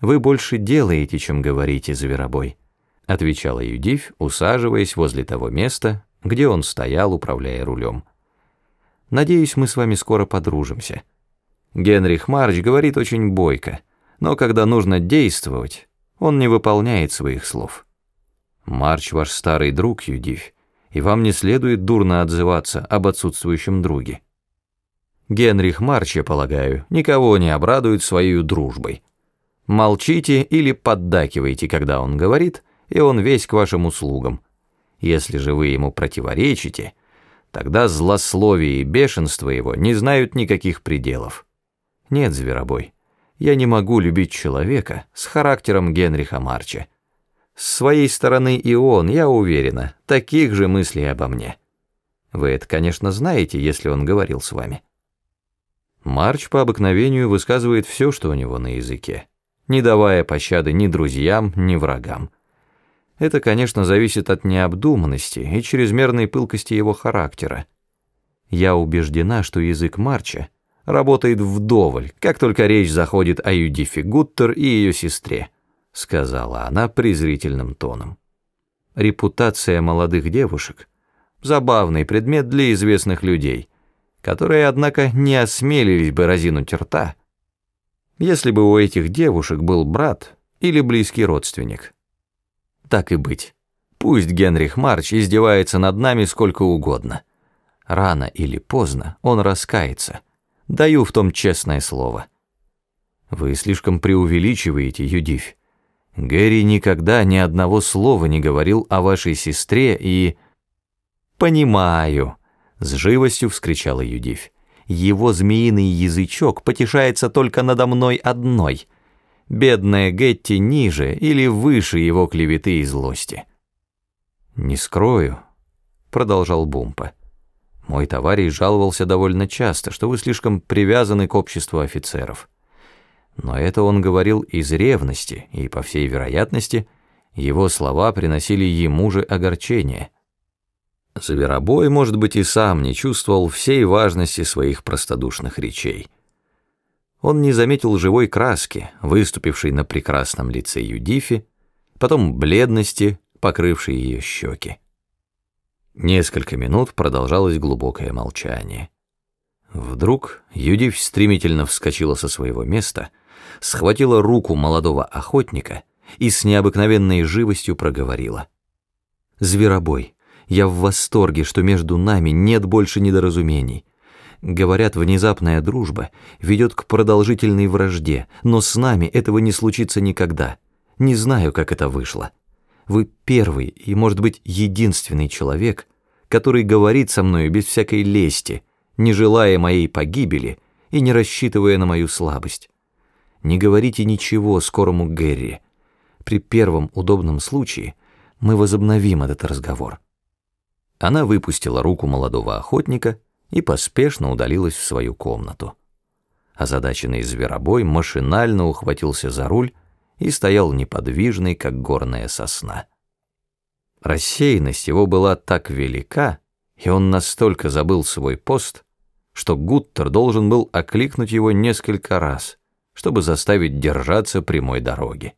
«Вы больше делаете, чем говорите, зверобой», — отвечала Юдивь, усаживаясь возле того места, где он стоял, управляя рулем. «Надеюсь, мы с вами скоро подружимся. Генрих Марч говорит очень бойко, но когда нужно действовать, он не выполняет своих слов. Марч ваш старый друг, Юдивь, и вам не следует дурно отзываться об отсутствующем друге. Генрих Марч, я полагаю, никого не обрадует своей дружбой. Молчите или поддакивайте, когда он говорит, и он весь к вашим услугам. Если же вы ему противоречите, тогда злословие и бешенство его не знают никаких пределов. Нет, зверобой, я не могу любить человека с характером Генриха Марча. С своей стороны и он, я уверена, таких же мыслей обо мне. Вы это, конечно, знаете, если он говорил с вами. Марч по обыкновению высказывает все, что у него на языке не давая пощады ни друзьям, ни врагам. Это, конечно, зависит от необдуманности и чрезмерной пылкости его характера. Я убеждена, что язык Марча работает вдоволь, как только речь заходит о Юдифе Гуттер и ее сестре, сказала она презрительным тоном. Репутация молодых девушек – забавный предмет для известных людей, которые, однако, не осмелились бы разинуть рта – если бы у этих девушек был брат или близкий родственник. Так и быть. Пусть Генрих Марч издевается над нами сколько угодно. Рано или поздно он раскается. Даю в том честное слово. Вы слишком преувеличиваете, Юдивь. Гэри никогда ни одного слова не говорил о вашей сестре и... «Понимаю», — с живостью вскричала Юдивь. Его змеиный язычок потешается только надо мной одной. Бедная Гетти ниже или выше его клеветы и злости. «Не скрою», — продолжал Бумпа. «Мой товарищ жаловался довольно часто, что вы слишком привязаны к обществу офицеров. Но это он говорил из ревности, и, по всей вероятности, его слова приносили ему же огорчение». Зверобой, может быть, и сам не чувствовал всей важности своих простодушных речей. Он не заметил живой краски, выступившей на прекрасном лице Юдифи, потом бледности, покрывшей ее щеки. Несколько минут продолжалось глубокое молчание. Вдруг Юдифь стремительно вскочила со своего места, схватила руку молодого охотника и с необыкновенной живостью проговорила. «Зверобой, я в восторге, что между нами нет больше недоразумений. Говорят, внезапная дружба ведет к продолжительной вражде, но с нами этого не случится никогда. Не знаю, как это вышло. Вы первый и, может быть, единственный человек, который говорит со мной без всякой лести, не желая моей погибели и не рассчитывая на мою слабость. Не говорите ничего скорому Гэри. При первом удобном случае мы возобновим этот разговор. Она выпустила руку молодого охотника и поспешно удалилась в свою комнату. Озадаченный зверобой машинально ухватился за руль и стоял неподвижный, как горная сосна. Рассеянность его была так велика, и он настолько забыл свой пост, что Гуттер должен был окликнуть его несколько раз, чтобы заставить держаться прямой дороги.